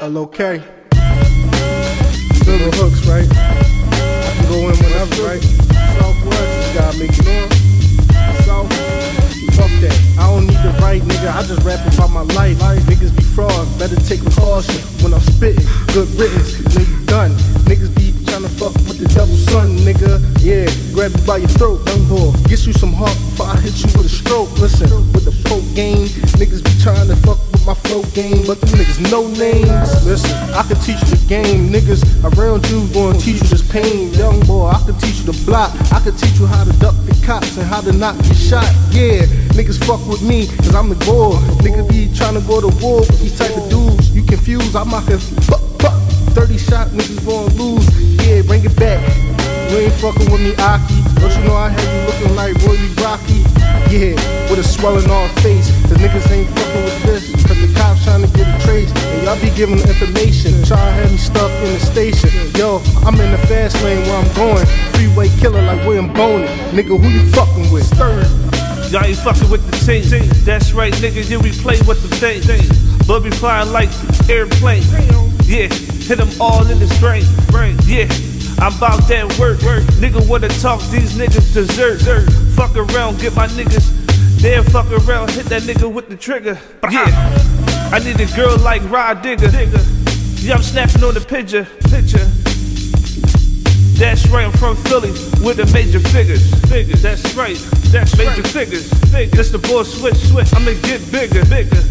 L-O-K. Little hooks, right? I can go in whenever, right? Southwest, you gotta make it on. South, fuck that. I don't need to write, nigga. I just rap about my life. Niggas be fraud, better take precaution when I'm spitting. Good riddance, nigga done. Niggas be trying to fuck with the devil's son, nigga. Yeah, grab you by your throat, young boy. Get you some heart before I hit you with a stroke. Listen, with the poke game, niggas be trying to fuck with my flow game, but them niggas no names. Listen, I can teach you the game. Niggas around you gonna teach you this pain. Young boy, I can teach you the block. I can teach you how to duck the cops and how to not get shot. Yeah, niggas fuck with me, cause I'm the boy. Niggas be trying to go to war with these type of dudes. You confused, I'm out here. Fuck, fuck. 30 shot niggas gonna lose. Yeah, bring it back. You ain't fucking with me, Aki. Don't you know I had you looking like Roy Rocky? Yeah, with a swelling on face. The niggas ain't fucking with this. Trying to get a trace. And y'all be giving information. Try to have me stuck in the station. Yo, I'm in the fast lane where I'm going. Freeway killer like William Bonin. Nigga, who you fucking with? Y'all ain't fucking with the team. That's right, nigga. Yeah, we play with the thing. But be flying like airplane. Yeah, hit them all in the brain. Yeah, I'm about that work. Nigga wanna talk, these niggas deserve. Fuck around, get my niggas. Then fuck around, hit that nigga with the trigger. Yeah, I need a girl like Rod Digger. Yeah, I'm snapping on the picture. Picture. That's right, I'm from Philly with the major figures. Figures. That's right, that's major figures. Figures. This the boy switch, switch. I'ma get bigger, bigger.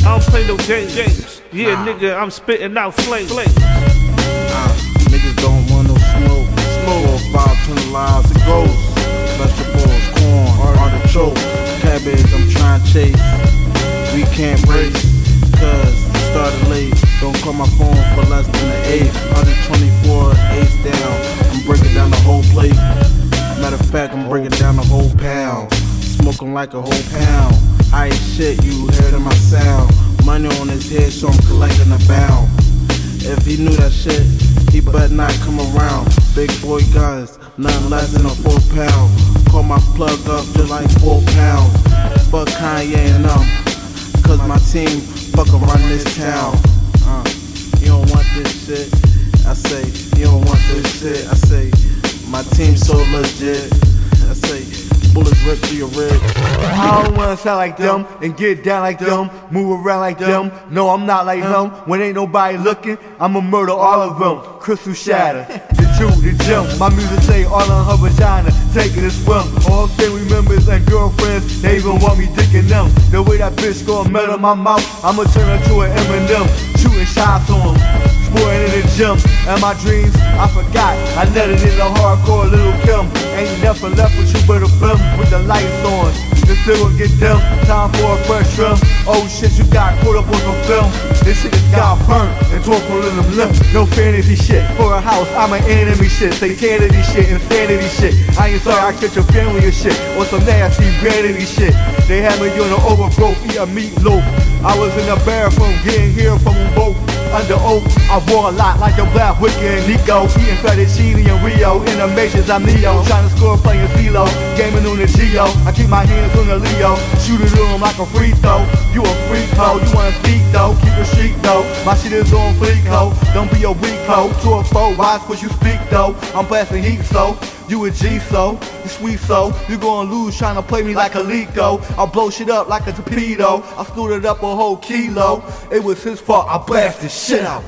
I don't play no games. games. Yeah, nigga, I'm spitting out flames. flames. Uh, niggas don't want no smoke. Smoke. Four, five, twenty lives it goes. Vegetables, corn, artichoke, cabbage. I'm trying to chase. We can't race, started late. Don't call my phone for less than an eight. 124, ace down. I'm breaking down the whole plate. Matter of fact, I'm breaking down the whole pound. Smoking like a whole pound. I ain't shit, you heard of my sound. Money on his head, so I'm collecting a bound. If he knew that shit, he better not come around. Big boy guns, nothing less than a four pound. Call my plug up just like four pounds. Fuck Kanye and them, cause my team fucking run this town. Uh, you don't want this shit. I say, you don't want this shit. I say, my team so legit. I say, bullets rip through your ribs. I don't wanna sound like them and get down like them, move around like them. No, I'm not like them. When ain't nobody looking, I'ma murder all of them. Crystal shatter, the Jew, the gem. My music say all on her vagina, taking a swim. All family members and girlfriends, they even want me dicking them. The way that bitch gon' melt in my mouth, I'ma turn her to an Eminem, shooting shots on 'em. Sporting in the gym, and my dreams, I forgot. I netted in a hardcore Lil' Kim. Ain't never left with you but a film with the lights on. Still get dim, time for a fresh trim. Oh shit, you got caught up on some film. This shit just got burnt and torn from them limbs. No fantasy shit. For a house, I'm an enemy shit. say Satanity shit, insanity shit. I ain't sorry I catch your family or shit. Or some nasty vanity shit. They had me on an overgrowth, eat a meatloaf. I was in the bathroom getting here from them both. Under oath, I wore a lot like a Black Wicked and Nico. Eating fettuccine and Rio. In the I'm Neo. Trying to score playing CeeLo. Gaming on the Geo. I keep my hands on the Leo. Shoot it on like a free throw. You a freak hoe. You wanna speak though. Keep it street though. My shit is on fleek ho. Don't be a weak hoe. To a foe. Watch what you speak though. I'm blasting heat so. You a G so, you sweet so, you gonna lose trying to play me like a though. I blow shit up like a torpedo. I screwed it up a whole kilo. It was his fault. I blasted shit out.